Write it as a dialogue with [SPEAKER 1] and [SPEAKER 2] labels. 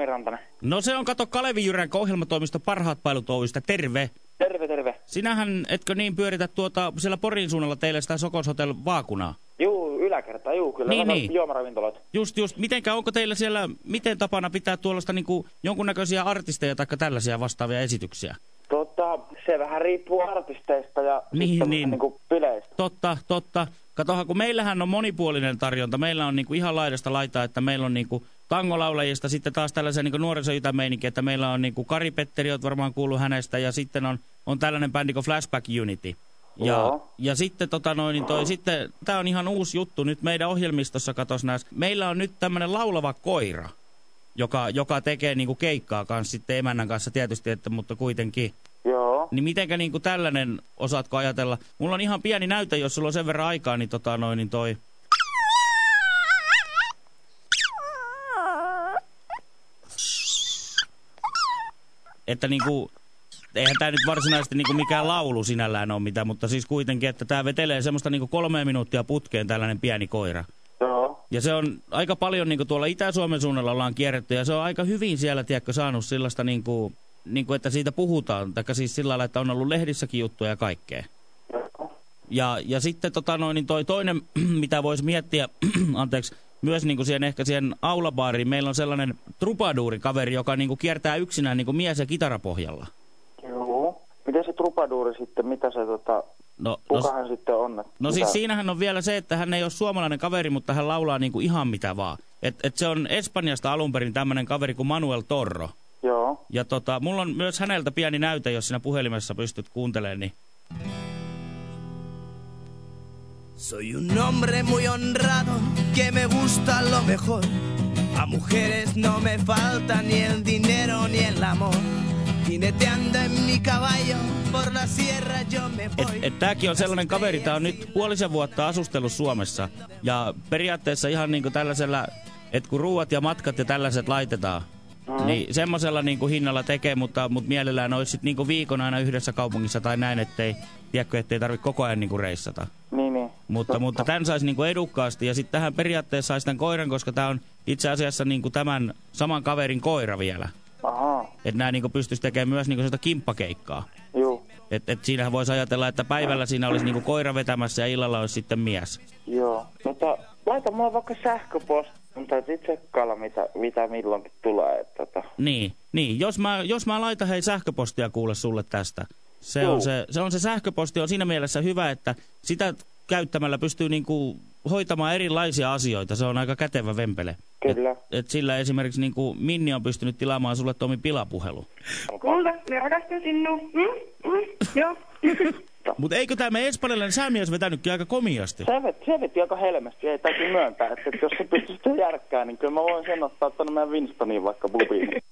[SPEAKER 1] Sami Rantanen.
[SPEAKER 2] No se on, kato, Kalevi Jyrän ohjelmatoimisto Parhaat Pailut Oystä. Terve.
[SPEAKER 1] Terve, terve.
[SPEAKER 2] Sinähän, etkö niin, pyöritä tuota siellä Porin suunnalla teille sitä Sokos Hotel Vaakunaa?
[SPEAKER 1] Juu, yläkerta, juu, kyllä.
[SPEAKER 2] Niin,
[SPEAKER 1] Niin,
[SPEAKER 2] niin.
[SPEAKER 1] Juomaravintoloita.
[SPEAKER 2] Just, just. Mitenkä, onko teillä siellä, miten tapana pitää tuollaista niinku jonkunnäköisiä artisteja tai tällaisia vastaavia esityksiä?
[SPEAKER 1] Tota, se vähän riippuu artisteista ja
[SPEAKER 2] Niin,
[SPEAKER 1] sitten
[SPEAKER 2] niin.
[SPEAKER 1] niinku bileistä.
[SPEAKER 2] Totta, totta. Katohan, kun meillähän on monipuolinen tarjonta. Meillä on niinku ihan laidasta laitaa, että meillä on niinku tangolaulajista sitten taas tällaisia niinku nuorisoytämeininkiä, että meillä on niinku Kari Petteri, oot varmaan kuullut hänestä, ja sitten on, on tällainen bändi kuin Flashback Unity. Ja,
[SPEAKER 1] Joo.
[SPEAKER 2] ja sitten tota noin, niin toi, sitten, tää on ihan uusi juttu nyt meidän ohjelmistossa, katos näis. Meillä on nyt tämmönen laulava koira, joka, joka tekee niinku keikkaa kanssa sitten emännän kanssa tietysti, että, mutta kuitenkin.
[SPEAKER 1] Joo.
[SPEAKER 2] Niin mitenkä niinku tällainen, osaatko ajatella? Mulla on ihan pieni näyte, jos sulla on sen verran aikaa, niin tota noin, niin toi... Että niinku, eihän tää nyt varsinaisesti niinku mikään laulu sinällään ole mitään, mutta siis kuitenkin, että tää vetelee semmoista niinku kolme minuuttia putkeen tällainen pieni koira.
[SPEAKER 1] Joo.
[SPEAKER 2] Ja se on aika paljon niinku tuolla Itä-Suomen suunnalla ollaan kierretty ja se on aika hyvin siellä, tiedätkö, saanut sellaista niinku, niinku että siitä puhutaan, taikka siis sillä lailla, että on ollut lehdissäkin juttuja ja kaikkea. Ja, ja sitten tota noin, niin toi toinen, mitä voisi miettiä, anteeksi, myös niinku siihen ehkä siihen aulabaariin, meillä on sellainen trupaduurikaveri, joka niinku kiertää yksinään niinku mies- ja kitarapohjalla.
[SPEAKER 1] Joo. Miten se trupaduuri sitten, mitä se tota,
[SPEAKER 2] No, no,
[SPEAKER 1] kukahan sitten on?
[SPEAKER 2] no
[SPEAKER 1] mitä-
[SPEAKER 2] siis siinähän on vielä se, että hän ei ole suomalainen kaveri, mutta hän laulaa niinku ihan mitä vaan. Et, et se on Espanjasta alun perin tämmöinen kaveri kuin Manuel Torro.
[SPEAKER 1] Joo.
[SPEAKER 2] Ja tota, mulla on myös häneltä pieni näyte, jos sinä puhelimessa pystyt kuuntelemaan, niin
[SPEAKER 3] Soy un hombre muy honrado que me gusta lo mejor. A mujeres no me falta ni el dinero ni el amor. Jineteando en mi caballo por la sierra yo me
[SPEAKER 2] Et,
[SPEAKER 3] voy.
[SPEAKER 2] et tääkin on sellainen kaveri, tää on nyt puolisen vuotta asustellut Suomessa. Ja periaatteessa ihan niinku tällaisella, että kun ruuat ja matkat ja tällaiset laitetaan,
[SPEAKER 1] Mm.
[SPEAKER 2] niin semmoisella niinku hinnalla tekee, mutta, mutta mielellään olisi sit niinku viikon aina yhdessä kaupungissa tai näin, ettei, tiedätkö, ettei tarvitse koko ajan niinku reissata.
[SPEAKER 1] Niin.
[SPEAKER 2] Mutta, mutta tämän saisi niinku edukkaasti ja sitten tähän periaatteessa saisi tämän koiran, koska tämä on itse asiassa niinku tämän saman kaverin koira vielä. Että nämä niinku pystyisi tekemään myös niinku sitä kimppakeikkaa.
[SPEAKER 1] Juu.
[SPEAKER 2] Et, et siinähän voisi ajatella, että päivällä siinä olisi niinku koira vetämässä ja illalla olisi sitten mies.
[SPEAKER 1] Joo. Mutta laita mulle vaikka sähköposti. Täytyy tsekkailla, mitä, mitä milloinkin tulee. Että, tota.
[SPEAKER 2] Niin, niin. Jos mä, jos mä laitan hei sähköpostia kuule sulle tästä. Se on
[SPEAKER 1] Joo.
[SPEAKER 2] se, se on se sähköposti on siinä mielessä hyvä, että sitä käyttämällä pystyy niinku hoitamaan erilaisia asioita. Se on aika kätevä vempele.
[SPEAKER 1] Kyllä.
[SPEAKER 2] Et, et sillä esimerkiksi niinku Minni on pystynyt tilaamaan sulle Tomi pilapuhelu.
[SPEAKER 4] Kulta, me rakastan sinua. Mm? Mm? Joo.
[SPEAKER 2] Mutta eikö tämä espanjalainen säämies vetänytkin aika komiasti?
[SPEAKER 1] Se veti, se veti aika helmesti, ei täytyy myöntää, että, että jos se pystyy sitä järkkää, niin kyllä mä voin sen ottaa tuonne meidän Winstoniin vaikka bubiin.